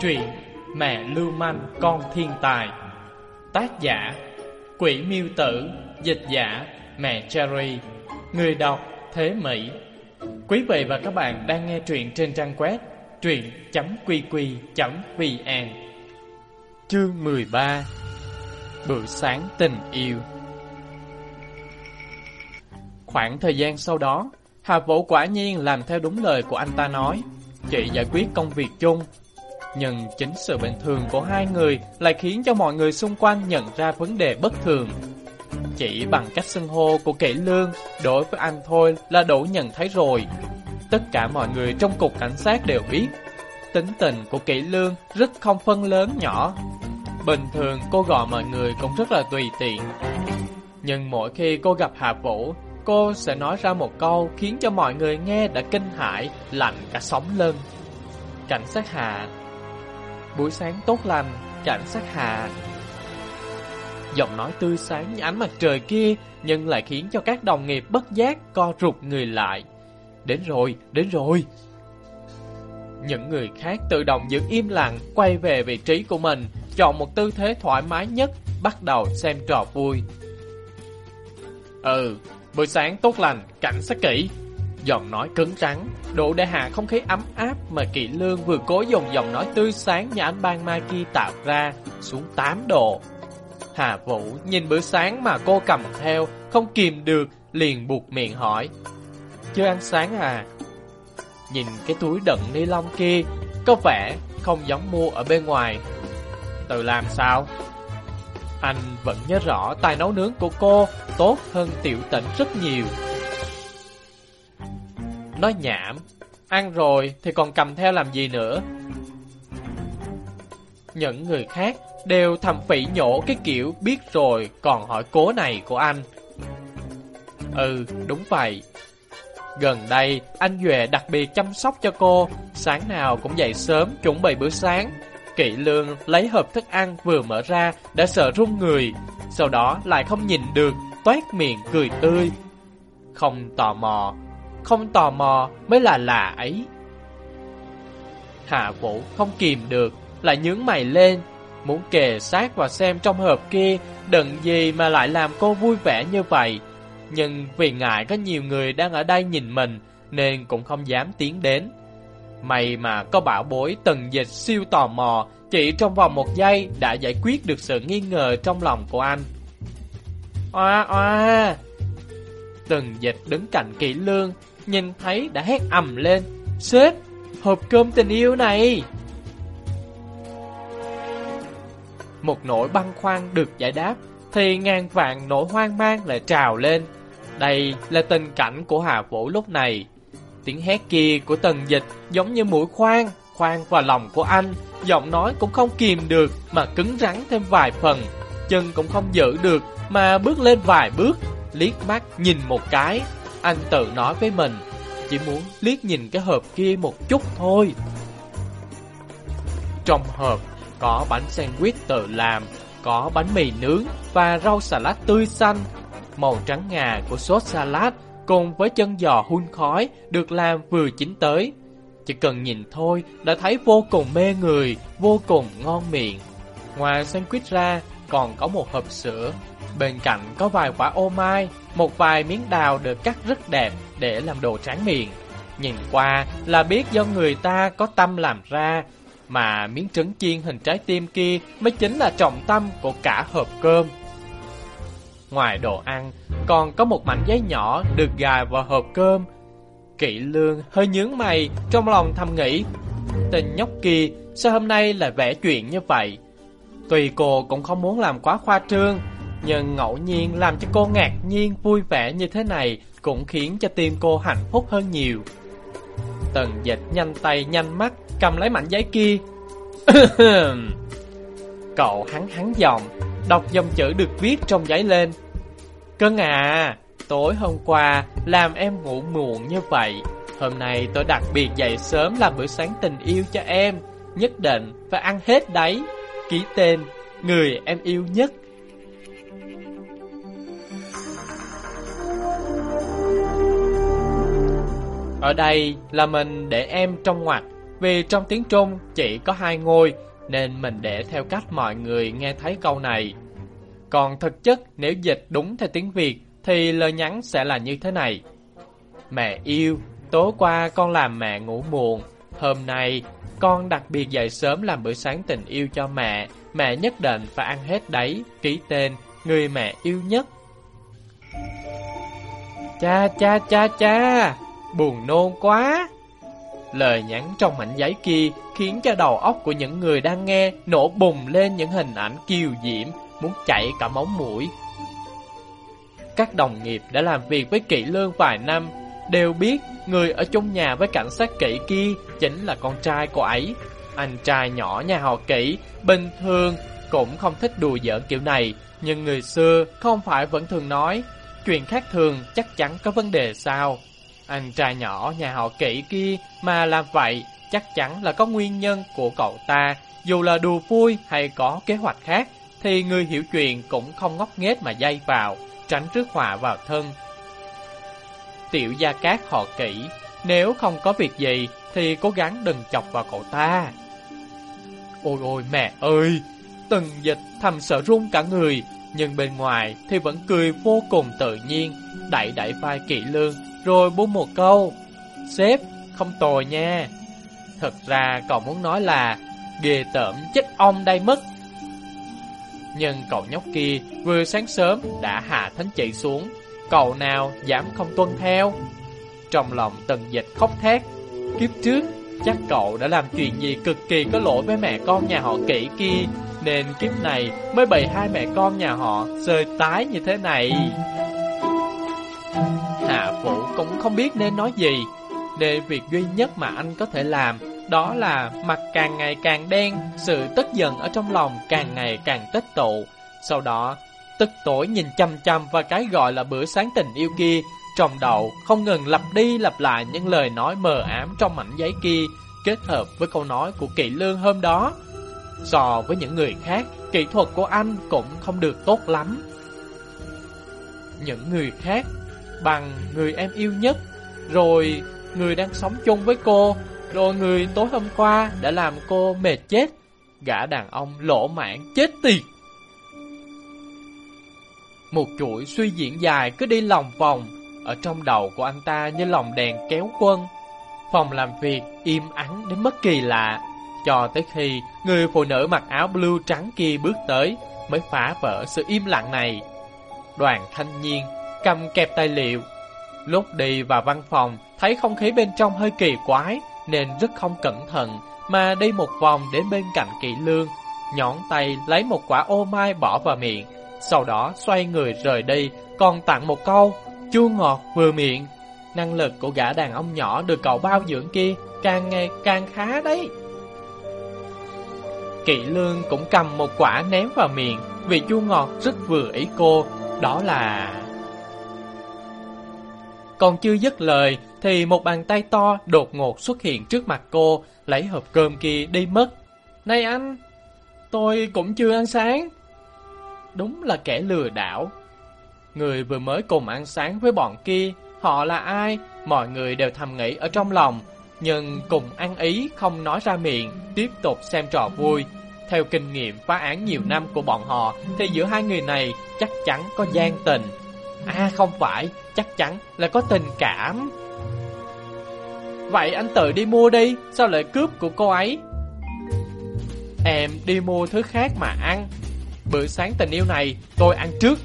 Truyện Mẹ Lưu Manh, Con Thiên Tài. Tác giả, Quỷ Miêu Tử. Dịch giả, Mẹ Cherry. Người đọc, Thế Mỹ. Quý vị và các bạn đang nghe truyện trên trang web truyện.qq.vn Chương 13 Bữa sáng tình yêu. Khoảng thời gian sau đó, Hà Vũ quả nhiên làm theo đúng lời của anh ta nói. Chị giải quyết công việc chung. Nhưng chính sự bình thường của hai người Lại khiến cho mọi người xung quanh nhận ra vấn đề bất thường. Chỉ bằng cách xưng hô của kỹ lương, Đối với anh thôi là đủ nhận thấy rồi. Tất cả mọi người trong cục cảnh sát đều biết, Tính tình của kỹ lương rất không phân lớn nhỏ. Bình thường cô gọi mọi người cũng rất là tùy tiện. Nhưng mỗi khi cô gặp Hà Vũ Cô sẽ nói ra một câu khiến cho mọi người nghe đã kinh hãi, lạnh cả sống lưng. Cảnh sát hạ Buổi sáng tốt lành, cảnh sát hạ Giọng nói tươi sáng như ánh mặt trời kia Nhưng lại khiến cho các đồng nghiệp bất giác co rụt người lại. Đến rồi, đến rồi. Những người khác tự động giữ im lặng Quay về vị trí của mình Chọn một tư thế thoải mái nhất Bắt đầu xem trò vui. Ừ, Buổi sáng tốt lành, cảnh sát kỹ Giọng nói cứng trắng Đủ để hạ không khí ấm áp Mà kỵ lương vừa cố dùng giọng nói tươi sáng Như ánh ban mai kia tạo ra Xuống 8 độ. Hà Vũ nhìn bữa sáng mà cô cầm theo Không kìm được Liền buộc miệng hỏi. Chưa ăn sáng à? Nhìn cái túi đựng ni lông kia Có vẻ không giống mua ở bên ngoài. Tự làm sao? Anh vẫn nhớ rõ tài nấu nướng của cô tốt hơn tiểu tỉnh rất nhiều. Nói nhảm, ăn rồi thì còn cầm theo làm gì nữa. Những người khác đều thầm phỉ nhổ cái kiểu biết rồi còn hỏi cố này của anh. Ừ, đúng vậy. Gần đây, anh Duệ đặc biệt chăm sóc cho cô, sáng nào cũng dậy sớm chuẩn bị bữa sáng, Kỵ lương lấy hộp thức ăn vừa mở ra đã sợ run người, sau đó lại không nhìn được, toét miệng cười tươi. Không tò mò, không tò mò mới là lạ ấy. Hạ Vũ không kìm được, lại nhướng mày lên, muốn kề sát và xem trong hộp kia đựng gì mà lại làm cô vui vẻ như vậy. Nhưng vì ngại có nhiều người đang ở đây nhìn mình nên cũng không dám tiến đến. May mà có bảo bối tần dịch siêu tò mò, chỉ trong vòng một giây đã giải quyết được sự nghi ngờ trong lòng của anh. Oa oa! Tần dịch đứng cạnh kỹ lương, nhìn thấy đã hét ầm lên. Sếp, hộp cơm tình yêu này! Một nỗi băn khoăn được giải đáp, thì ngàn vạn nỗi hoang mang lại trào lên. Đây là tình cảnh của Hà Vũ lúc này. Tiếng hét kia của tần dịch giống như mũi khoan, khoan vào lòng của anh. Giọng nói cũng không kìm được mà cứng rắn thêm vài phần. Chân cũng không giữ được mà bước lên vài bước. Liếc mắt nhìn một cái, anh tự nói với mình. Chỉ muốn liếc nhìn cái hộp kia một chút thôi. Trong hộp có bánh sandwich tự làm, có bánh mì nướng và rau xà lách tươi xanh. Màu trắng ngà của sốt salad cùng với chân giò hun khói được làm vừa chín tới. Chỉ cần nhìn thôi đã thấy vô cùng mê người, vô cùng ngon miệng. Ngoài sandwich ra còn có một hộp sữa, bên cạnh có vài quả ô mai, một vài miếng đào được cắt rất đẹp để làm đồ tráng miệng. Nhìn qua là biết do người ta có tâm làm ra, mà miếng trứng chiên hình trái tim kia mới chính là trọng tâm của cả hộp cơm. Ngoài đồ ăn, còn có một mảnh giấy nhỏ được gài vào hộp cơm. Kỵ lương hơi nhướng mày, trong lòng thầm nghĩ, tình nhóc kia sao hôm nay lại vẽ chuyện như vậy? tùy cô cũng không muốn làm quá khoa trương, nhưng ngẫu nhiên làm cho cô ngạc nhiên vui vẻ như thế này cũng khiến cho tim cô hạnh phúc hơn nhiều. Tần dịch nhanh tay nhanh mắt cầm lấy mảnh giấy kia. Cậu hắn hắn giọng, đọc dòng chữ được viết trong giấy lên. Cưng à, tối hôm qua làm em ngủ muộn như vậy. Hôm nay tôi đặc biệt dậy sớm làm bữa sáng tình yêu cho em. Nhất định phải ăn hết đấy. Ký tên, người em yêu nhất. Ở đây là mình để em trong ngoặc vì trong tiếng Trung chỉ có hai ngôi, nên mình để theo cách mọi người nghe thấy câu này. Còn thực chất nếu dịch đúng theo tiếng Việt thì lời nhắn sẽ là như thế này. Mẹ yêu, tối qua con làm mẹ ngủ muộn, hôm nay con đặc biệt dậy sớm làm bữa sáng tình yêu cho mẹ, mẹ nhất định phải ăn hết đấy, ký tên, người mẹ yêu nhất. Cha cha cha cha, buồn nôn quá. Lời nhắn trong mảnh giấy kia khiến cho đầu óc của những người đang nghe nổ bùng lên những hình ảnh kiều diễm, muốn chảy cả móng mũi. Các đồng nghiệp đã làm việc với Kỵ Lương vài năm, đều biết người ở chung nhà với cảnh sát Kỵ kia chính là con trai cô ấy. Anh trai nhỏ nhà họ Kỵ, bình thường cũng không thích đùa giỡn kiểu này, nhưng người xưa không phải vẫn thường nói, chuyện khác thường chắc chắn có vấn đề sao. Anh trai nhỏ nhà họ Kỵ kia mà làm vậy chắc chắn là có nguyên nhân của cậu ta, dù là đùa vui hay có kế hoạch khác, thì người hiểu chuyện cũng không ngóc nghếch mà dây vào, tránh trước họa vào thân. Tiểu gia cát họ kỹ, nếu không có việc gì thì cố gắng đừng chọc vào cậu ta. Ôi ôi mẹ ơi, từng dịch thầm sợ run cả người, nhưng bên ngoài thì vẫn cười vô cùng tự nhiên, đẩy đẩy vai kỵ lương, rồi buông một câu. Sếp, không tồi nha. Thật ra cậu muốn nói là, ghê tởm chết ông đây mất. Nhưng cậu nhóc kia vừa sáng sớm đã hạ thánh chạy xuống, cậu nào dám không tuân theo. Trong lòng tần dịch khóc thét, kiếp trước chắc cậu đã làm chuyện gì cực kỳ có lỗi với mẹ con nhà họ kỹ kia, nên kiếp này mới bị hai mẹ con nhà họ rơi tái như thế này. Hạ Vũ cũng không biết nên nói gì, Để việc duy nhất mà anh có thể làm đó là mặt càng ngày càng đen, sự tức giận ở trong lòng càng ngày càng tích tụ. Sau đó, tức tối nhìn chăm chăm và cái gọi là bữa sáng tình yêu kia, trong đầu không ngừng lặp đi lặp lại những lời nói mờ ám trong mảnh giấy kia, kết hợp với câu nói của Kỵ Lương hôm đó. So với những người khác, kỹ thuật của anh cũng không được tốt lắm. Những người khác, bằng người em yêu nhất, rồi người đang sống chung với cô, rồi người tối hôm qua đã làm cô mệt chết. Gã đàn ông lỗ mãn chết tiệt. Một chuỗi suy diễn dài cứ đi lòng vòng, ở trong đầu của anh ta như lòng đèn kéo quân. Phòng làm việc im ắng đến mất kỳ lạ, cho tới khi người phụ nữ mặc áo blue trắng kia bước tới mới phá vỡ sự im lặng này. Đoàn thanh niên cầm kẹp tài liệu, lúc đi vào văn phòng thấy không khí bên trong hơi kỳ quái nên rất không cẩn thận mà đi một vòng đến bên cạnh kỵ lương, nhón tay lấy một quả ô mai bỏ vào miệng, sau đó xoay người rời đi, còn tặng một câu, chua ngọt vừa miệng. Năng lực của gã đàn ông nhỏ được cậu bao dưỡng kia càng ngày càng khá đấy. Kỵ lương cũng cầm một quả ném vào miệng, vì chua ngọt rất vừa ý cô, đó là... Còn chưa dứt lời thì một bàn tay to đột ngột xuất hiện trước mặt cô, lấy hộp cơm kia đi mất. Này anh, tôi cũng chưa ăn sáng. Đúng là kẻ lừa đảo. Người vừa mới cùng ăn sáng với bọn kia, họ là ai? Mọi người đều thầm nghĩ ở trong lòng, nhưng cùng ăn ý không nói ra miệng, tiếp tục xem trò vui. Theo kinh nghiệm phá án nhiều năm của bọn họ, thì giữa hai người này chắc chắn có gian tình. À không phải, chắc chắn là có tình cảm. Vậy anh tự đi mua đi, sao lại cướp của cô ấy? Em đi mua thứ khác mà ăn. Bữa sáng tình yêu này, tôi ăn trước.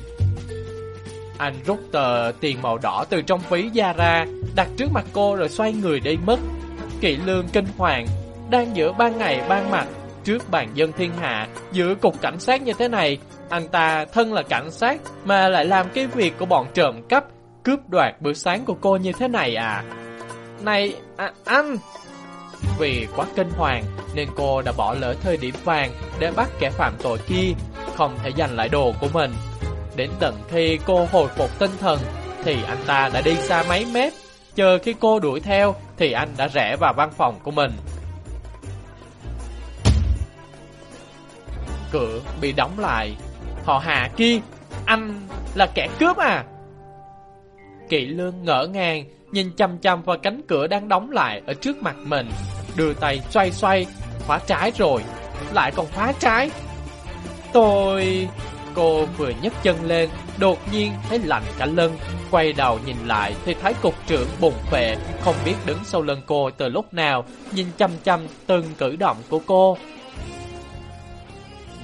Anh rút tờ tiền màu đỏ từ trong ví ra ra, đặt trước mặt cô rồi xoay người đi mất. Kỵ lương kinh hoàng, đang giữa ban ngày ban mặt, trước bàn dân thiên hạ, giữa cục cảnh sát như thế này, anh ta thân là cảnh sát mà lại làm cái việc của bọn trộm cắp, cướp đoạt bữa sáng của cô như thế này à? Này, à, anh! Vì quá kinh hoàng nên cô đã bỏ lỡ thời điểm vàng để bắt kẻ phạm tội kia, không thể giành lại đồ của mình. Đến tận khi cô hồi phục tinh thần thì anh ta đã đi xa mấy mét. Chờ khi cô đuổi theo thì anh đã rẽ vào văn phòng của mình. Cửa bị đóng lại. Họ hạ kia, anh là kẻ cướp à? Kỵ lương ngỡ ngàng nhìn chăm chăm vào cánh cửa đang đóng lại ở trước mặt mình. đưa tay xoay xoay, khóa trái rồi, lại còn khóa trái. Tôi... Cô vừa nhấc chân lên, đột nhiên thấy lạnh cả lưng, quay đầu nhìn lại thì thấy cục trưởng bùng phệ, không biết đứng sau lưng cô từ lúc nào, nhìn chăm chăm từng cử động của cô.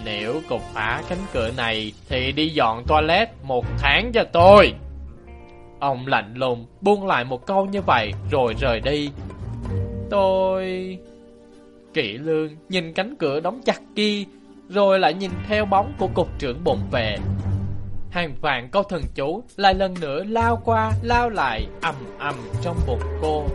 Nếu cục phá cánh cửa này thì đi dọn toilet một tháng cho tôi. Ông lạnh lùng buông lại một câu như vậy rồi rời đi. Tôi... Kỵ lương nhìn cánh cửa đóng chặt kia rồi lại nhìn theo bóng của cục trưởng bụng về. Hàng vạn câu thần chú lại lần nữa lao qua, lao lại, ầm ầm trong bụng cô.